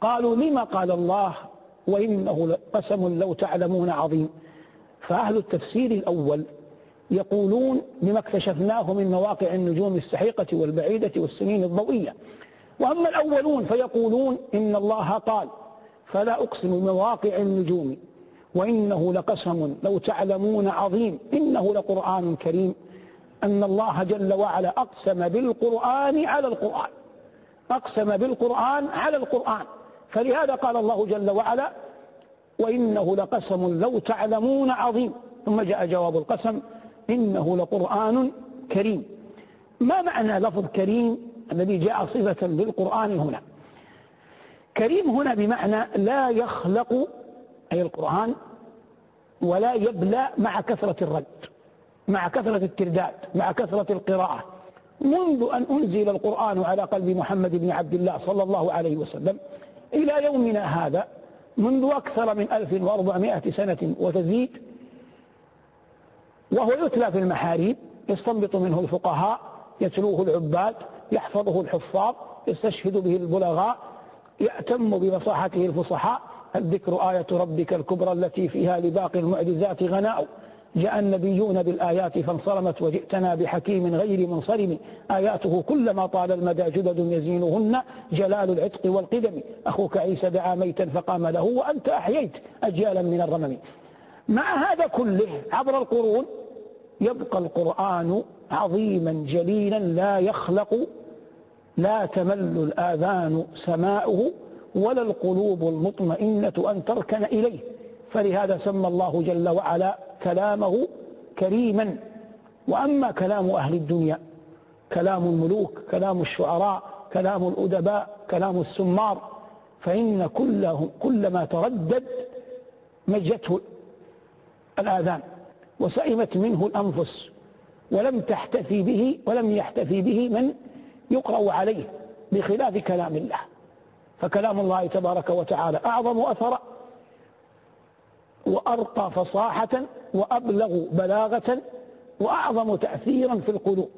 قالوا لما قال الله وإنه قسم لو تعلمون عظيم؟ فأهل التفسير الأول يقولون بما اكتشفناه من مواقع النجوم السحيقة والبعيدة والسنين الضوئية. وأما الأولون فيقولون إن الله قال فلا أقسم بمواقع النجوم. وإنه لقسم لو تعلمون عظيم. إنه لقرآن كريم. أن الله جل وعلا أقسم بالقرآن على القرآن. أقسم بالقرآن على القرآن. فلهذا قال الله جل وعلا وإنه لقسم لو تعلمون عظيم. ثم جاء جواب القسم إنه لقرآن كريم. ما معنى لفظ كريم الذي جاء صفة للقرآن هنا؟ كريم هنا بمعنى لا يخلق أي القرآن ولا يبلى مع كثرة الرد مع كثرة الترداد مع كثرة القراءة. منذ أن أنزل القرآن على قلب محمد بن عبد الله صلى الله عليه وسلم إلى يومنا هذا منذ أكثر من 1400 سنة وتزيد وهو يتلى في المحاريب يستنبط منه الفقهاء يتلوه العباد يحفظه الحفاظ يستشهد به البلغاء يأتم بفصاحته الفصحاء الذكر آية ربك الكبرى التي فيها لباقي المعجزات غناء. جاء النبيون بالآيات فانصرمت وجئتنا بحكيم غير منصرم. آياته كلما طال المدى جدد يزينهن جلال العتق والقدم. أخوك عيسى دعا ميتا فقام له وأنت أحييت أجيالا من الرمم. مع هذا كله عبر القرون يبقى القرآن عظيما جليلا لا يخلق لا تمل الآذان سماؤه ولا القلوب المطمئنة أن تركن إليه. فلهذا سمى الله جل وعلا كلامه كريما. وأما كلام أهل الدنيا كلام الملوك كلام الشعراء كلام الأدباء كلام السمار فإن كله كلما تردد مجته الآذان وسئمت منه الأنفس ولم تحتفي به ولم يحتفي به من يقرأ عليه بخلاف كلام الله. فكلام الله تبارك وتعالى أعظم أثرا وأرقى فصاحة وأبلغ بلاغة وأعظم تأثيرا في القلوب.